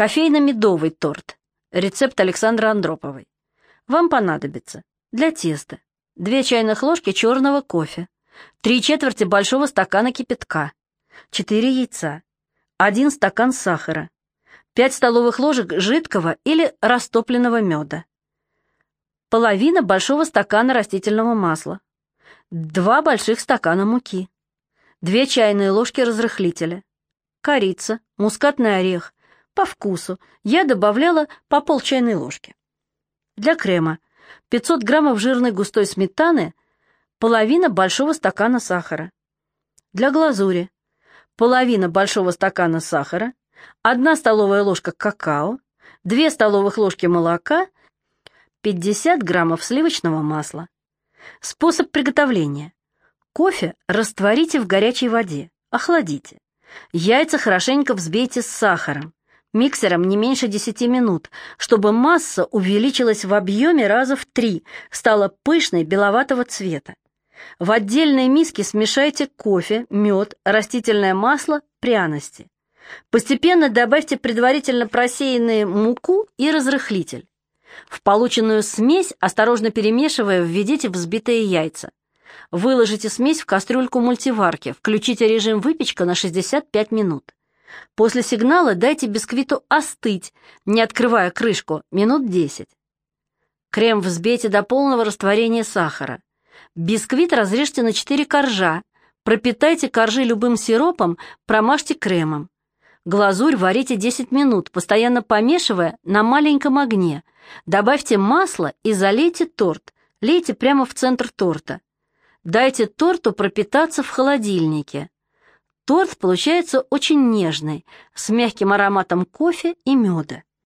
Кофейно-медовый торт. Рецепт Александры Андроповой. Вам понадобится для теста 2 чайных ложки черного кофе, 3 четверти большого стакана кипятка, 4 яйца, 1 стакан сахара, 5 столовых ложек жидкого или растопленного меда, половина большого стакана растительного масла, 2 больших стакана муки, 2 чайные ложки разрыхлителя, корица, мускатный орех, по вкусу. Я добавляла по пол чайной ложки. Для крема 500 граммов жирной густой сметаны, половина большого стакана сахара. Для глазури половина большого стакана сахара, 1 столовая ложка какао, 2 столовых ложки молока, 50 граммов сливочного масла. Способ приготовления. Кофе растворите в горячей воде, охладите. Яйца хорошенько взбейте с сахаром. Миксером не меньше 10 минут, чтобы масса увеличилась в объеме раза в три, стала пышной беловатого цвета. В отдельной миске смешайте кофе, мед, растительное масло, пряности. Постепенно добавьте предварительно просеянные муку и разрыхлитель. В полученную смесь, осторожно перемешивая, введите взбитые яйца. Выложите смесь в кастрюльку мультиварки, включите режим выпечка на 65 минут. После сигнала дайте бисквиту остыть, не открывая крышку, минут 10. Крем взбейте до полного растворения сахара. Бисквит разрежьте на 4 коржа, пропитайте коржи любым сиропом, промажьте кремом. Глазурь варите 10 минут, постоянно помешивая на маленьком огне. Добавьте масло и залейте торт. Лейте прямо в центр торта. Дайте торту пропитаться в холодильнике. Торт получается очень нежный, с мягким ароматом кофе и меда.